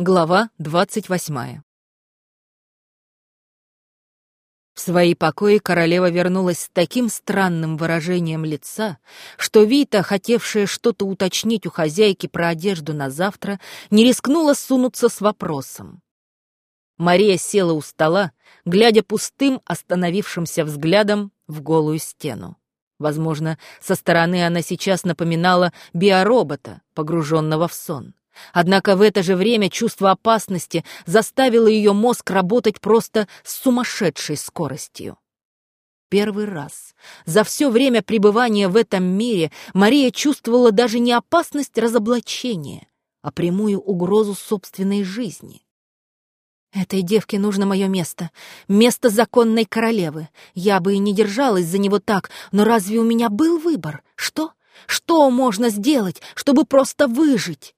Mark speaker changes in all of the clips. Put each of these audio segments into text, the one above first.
Speaker 1: Глава двадцать восьмая В свои покои королева вернулась с таким странным выражением лица, что Вита, хотевшая что-то уточнить у хозяйки про одежду на завтра, не рискнула сунуться с вопросом. Мария села у стола, глядя пустым, остановившимся взглядом в голую стену. Возможно, со стороны она сейчас напоминала биоробота, погруженного в сон. Однако в это же время чувство опасности заставило ее мозг работать просто с сумасшедшей скоростью. Первый раз за все время пребывания в этом мире Мария чувствовала даже не опасность разоблачения, а прямую угрозу собственной жизни. Этой девке нужно мое место, место законной королевы. Я бы и не держалась за него так, но разве у меня был выбор? Что? Что можно сделать, чтобы просто выжить?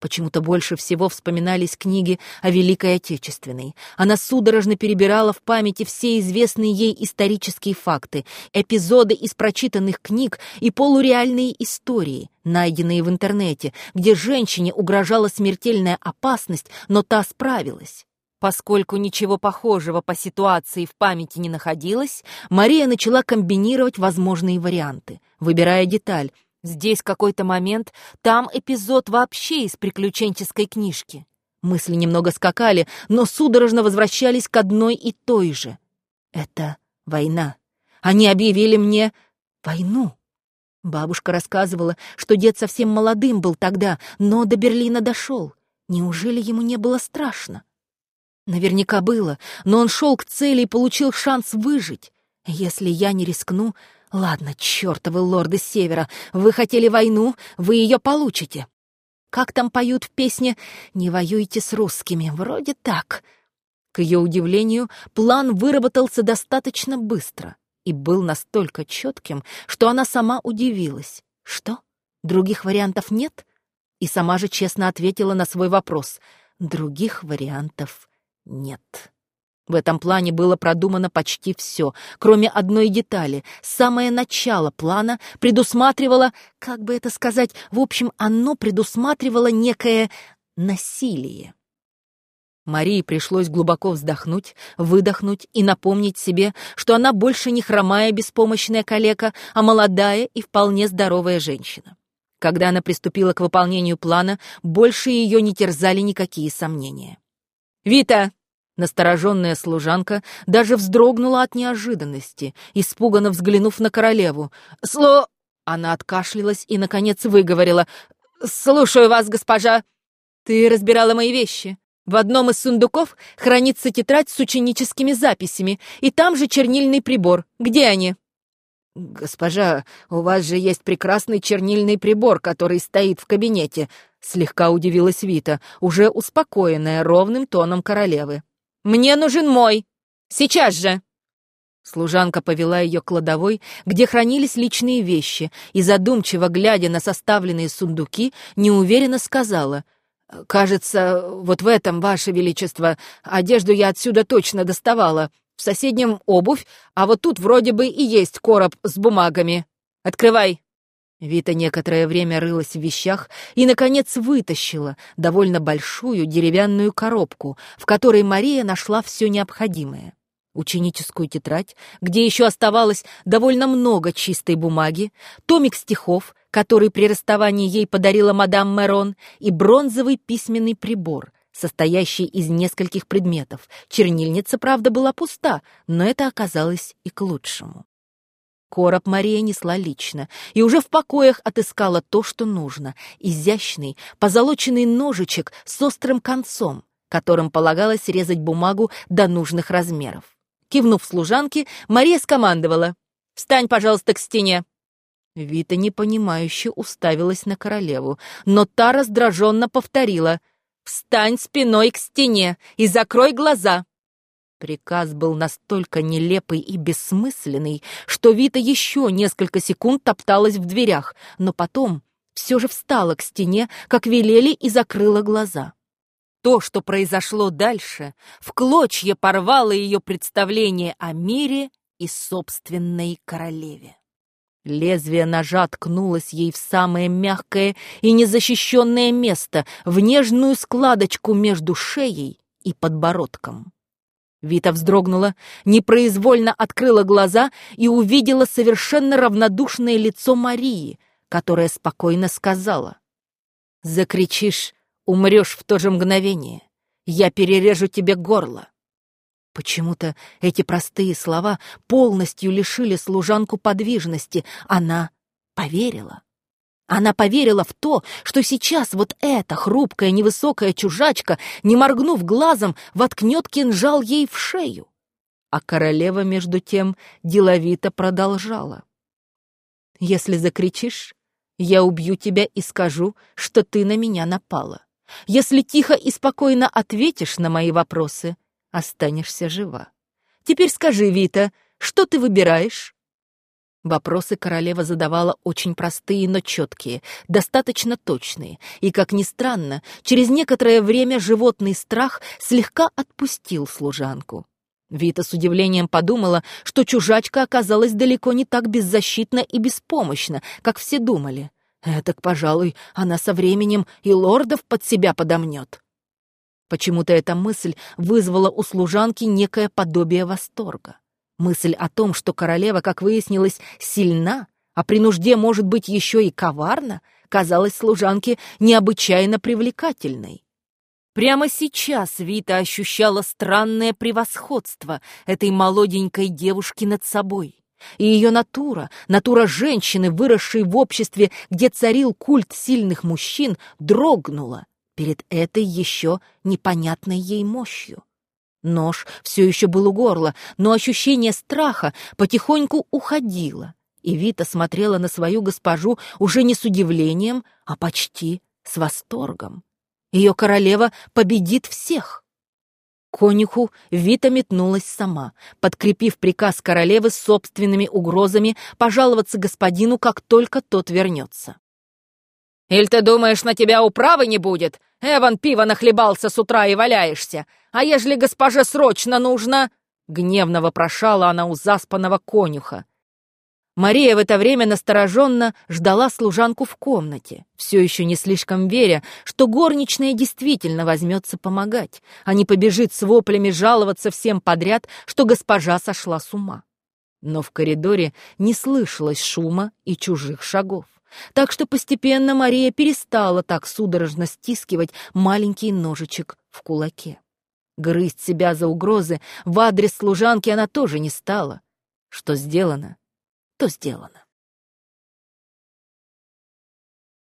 Speaker 1: Почему-то больше всего вспоминались книги о Великой Отечественной. Она судорожно перебирала в памяти все известные ей исторические факты, эпизоды из прочитанных книг и полуреальные истории, найденные в интернете, где женщине угрожала смертельная опасность, но та справилась. Поскольку ничего похожего по ситуации в памяти не находилось, Мария начала комбинировать возможные варианты, выбирая деталь — Здесь какой-то момент, там эпизод вообще из приключенческой книжки. Мысли немного скакали, но судорожно возвращались к одной и той же. Это война. Они объявили мне войну. Бабушка рассказывала, что дед совсем молодым был тогда, но до Берлина дошел. Неужели ему не было страшно? Наверняка было, но он шел к цели и получил шанс выжить. Если я не рискну, Ладно, чертовы лорды Севера, вы хотели войну, вы ее получите. Как там поют в песне «Не воюйте с русскими», вроде так. К ее удивлению, план выработался достаточно быстро и был настолько четким, что она сама удивилась. Что? Других вариантов нет? И сама же честно ответила на свой вопрос. Других вариантов нет. В этом плане было продумано почти все, кроме одной детали. Самое начало плана предусматривало, как бы это сказать, в общем, оно предусматривало некое насилие. Марии пришлось глубоко вздохнуть, выдохнуть и напомнить себе, что она больше не хромая беспомощная калека, а молодая и вполне здоровая женщина. Когда она приступила к выполнению плана, больше ее не терзали никакие сомнения. «Вита, Настороженная служанка даже вздрогнула от неожиданности, испуганно взглянув на королеву. «Сло...» Она откашлялась и, наконец, выговорила. «Слушаю вас, госпожа. Ты разбирала мои вещи. В одном из сундуков хранится тетрадь с ученическими записями, и там же чернильный прибор. Где они?» «Госпожа, у вас же есть прекрасный чернильный прибор, который стоит в кабинете», — слегка удивилась Вита, уже успокоенная ровным тоном королевы. Мне нужен мой! Сейчас же!» Служанка повела ее к кладовой, где хранились личные вещи, и, задумчиво глядя на составленные сундуки, неуверенно сказала, «Кажется, вот в этом, Ваше Величество, одежду я отсюда точно доставала. В соседнем обувь, а вот тут вроде бы и есть короб с бумагами. Открывай!» Вита некоторое время рылась в вещах и, наконец, вытащила довольно большую деревянную коробку, в которой Мария нашла все необходимое. Ученическую тетрадь, где еще оставалось довольно много чистой бумаги, томик стихов, который при расставании ей подарила мадам Мерон, и бронзовый письменный прибор, состоящий из нескольких предметов. Чернильница, правда, была пуста, но это оказалось и к лучшему. Короб Мария несла лично и уже в покоях отыскала то, что нужно — изящный, позолоченный ножичек с острым концом, которым полагалось резать бумагу до нужных размеров. Кивнув служанке, Мария скомандовала «Встань, пожалуйста, к стене!» Вита непонимающе уставилась на королеву, но та раздраженно повторила «Встань спиной к стене и закрой глаза!» Приказ был настолько нелепый и бессмысленный, что Вита еще несколько секунд топталась в дверях, но потом все же встала к стене, как велели, и закрыла глаза. То, что произошло дальше, в клочья порвало ее представление о мире и собственной королеве. Лезвие ножа ткнулось ей в самое мягкое и незащищенное место, в нежную складочку между шеей и подбородком. Вита вздрогнула, непроизвольно открыла глаза и увидела совершенно равнодушное лицо Марии, которая спокойно сказала. «Закричишь, умрешь в то же мгновение. Я перережу тебе горло». Почему-то эти простые слова полностью лишили служанку подвижности. Она поверила. Она поверила в то, что сейчас вот эта хрупкая невысокая чужачка, не моргнув глазом, воткнет кинжал ей в шею. А королева, между тем, деловито продолжала. «Если закричишь, я убью тебя и скажу, что ты на меня напала. Если тихо и спокойно ответишь на мои вопросы, останешься жива. Теперь скажи, Вита, что ты выбираешь?» Вопросы королева задавала очень простые, но четкие, достаточно точные, и, как ни странно, через некоторое время животный страх слегка отпустил служанку. Вита с удивлением подумала, что чужачка оказалась далеко не так беззащитна и беспомощна, как все думали. Этак, пожалуй, она со временем и лордов под себя подомнет. Почему-то эта мысль вызвала у служанки некое подобие восторга. Мысль о том, что королева, как выяснилось, сильна, а при нужде может быть еще и коварна, казалась служанке необычайно привлекательной. Прямо сейчас Вита ощущала странное превосходство этой молоденькой девушки над собой. И ее натура, натура женщины, выросшей в обществе, где царил культ сильных мужчин, дрогнула, перед этой еще непонятной ей мощью. Нож все еще был у горла, но ощущение страха потихоньку уходило, и Вита смотрела на свою госпожу уже не с удивлением, а почти с восторгом. Ее королева победит всех. Конюху Вита метнулась сама, подкрепив приказ королевы собственными угрозами пожаловаться господину, как только тот вернется. «Иль ты думаешь, на тебя управы не будет? Эван пиво нахлебался с утра и валяешься. А ежели госпоже срочно нужно...» Гневно вопрошала она у заспанного конюха. Мария в это время настороженно ждала служанку в комнате, все еще не слишком веря, что горничная действительно возьмется помогать, а не побежит с воплями жаловаться всем подряд, что госпожа сошла с ума. Но в коридоре не слышалось шума и чужих шагов. Так что постепенно Мария перестала так судорожно стискивать маленький ножичек в кулаке. Грызть себя за угрозы в адрес служанки она тоже не стала. Что сделано, то сделано.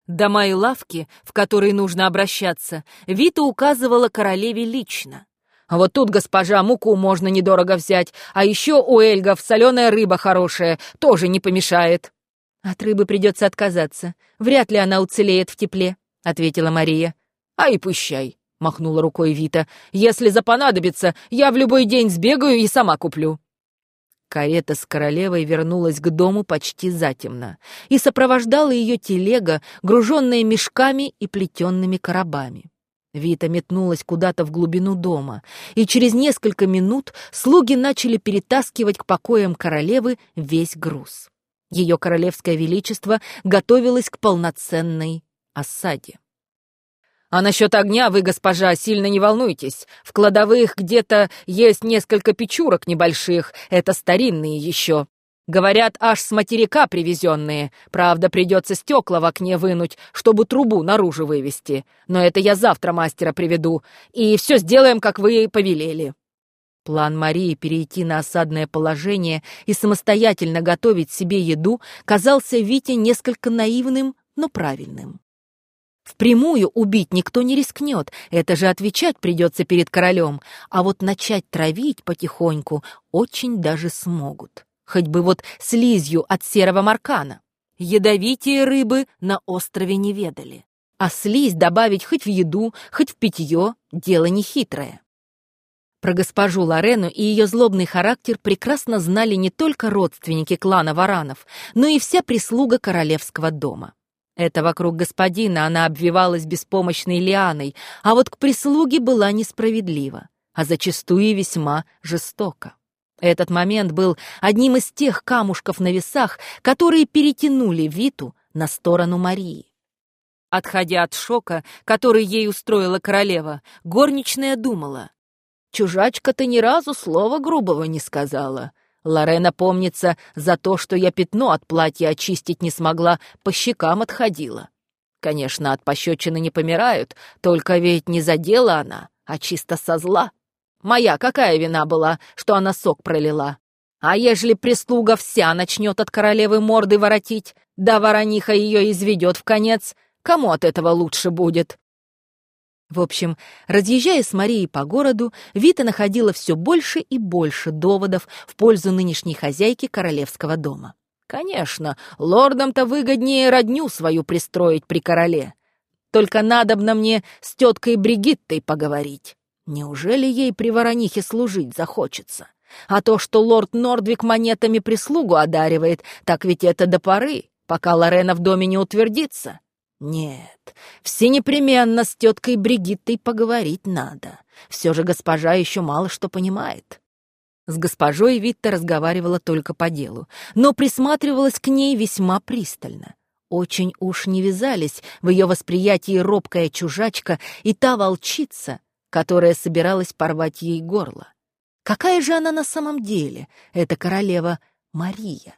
Speaker 1: Дома и лавки, в которые нужно обращаться, Вита указывала королеве лично. А вот тут, госпожа, муку можно недорого взять, а еще у эльгов соленая рыба хорошая, тоже не помешает. «От рыбы придется отказаться. Вряд ли она уцелеет в тепле», — ответила Мария. «А и пущай», — махнула рукой Вита. «Если запонадобится, я в любой день сбегаю и сама куплю». Карета с королевой вернулась к дому почти затемно, и сопровождала ее телега, груженная мешками и плетенными коробами. Вита метнулась куда-то в глубину дома, и через несколько минут слуги начали перетаскивать к покоям королевы весь груз. Ее королевское величество готовилось к полноценной осаде. «А насчет огня вы, госпожа, сильно не волнуйтесь. В кладовых где-то есть несколько печурок небольших, это старинные еще. Говорят, аж с материка привезенные. Правда, придется стекла в окне вынуть, чтобы трубу наружу вывести. Но это я завтра мастера приведу, и все сделаем, как вы повелели». План Марии перейти на осадное положение и самостоятельно готовить себе еду казался Вите несколько наивным, но правильным. Впрямую убить никто не рискнет, это же отвечать придется перед королем, а вот начать травить потихоньку очень даже смогут. Хоть бы вот слизью от серого маркана. Ядовитые рыбы на острове не ведали. А слизь добавить хоть в еду, хоть в питье — дело нехитрое. Про госпожу Лорену и ее злобный характер прекрасно знали не только родственники клана Варанов, но и вся прислуга королевского дома. Это вокруг господина она обвивалась беспомощной лианой, а вот к прислуге была несправедлива, а зачастую весьма жестока. Этот момент был одним из тех камушков на весах, которые перетянули Виту на сторону Марии. Отходя от шока, который ей устроила королева, горничная думала. «Чужачка-то ни разу слова грубого не сказала. Лорена, помнится, за то, что я пятно от платья очистить не смогла, по щекам отходила. Конечно, от пощечины не помирают, только ведь не задела она, а чисто со зла. Моя какая вина была, что она сок пролила? А ежели прислуга вся начнет от королевы морды воротить, да ворониха ее изведет в конец, кому от этого лучше будет? В общем, разъезжая с Марией по городу, Вита находила все больше и больше доводов в пользу нынешней хозяйки королевского дома. Конечно, лордам-то выгоднее родню свою пристроить при короле. Только надобно мне с теткой Бригиттой поговорить. Неужели ей при воронихе служить захочется? А то, что лорд Нордвик монетами прислугу одаривает, так ведь это до поры, пока Лорена в доме не утвердится. Нет, все непременно с теткой Бригиттой поговорить надо. Все же госпожа еще мало что понимает. С госпожой Витта разговаривала только по делу, но присматривалась к ней весьма пристально. Очень уж не вязались в ее восприятии робкая чужачка и та волчица, которая собиралась порвать ей горло. Какая же она на самом деле, эта королева Мария?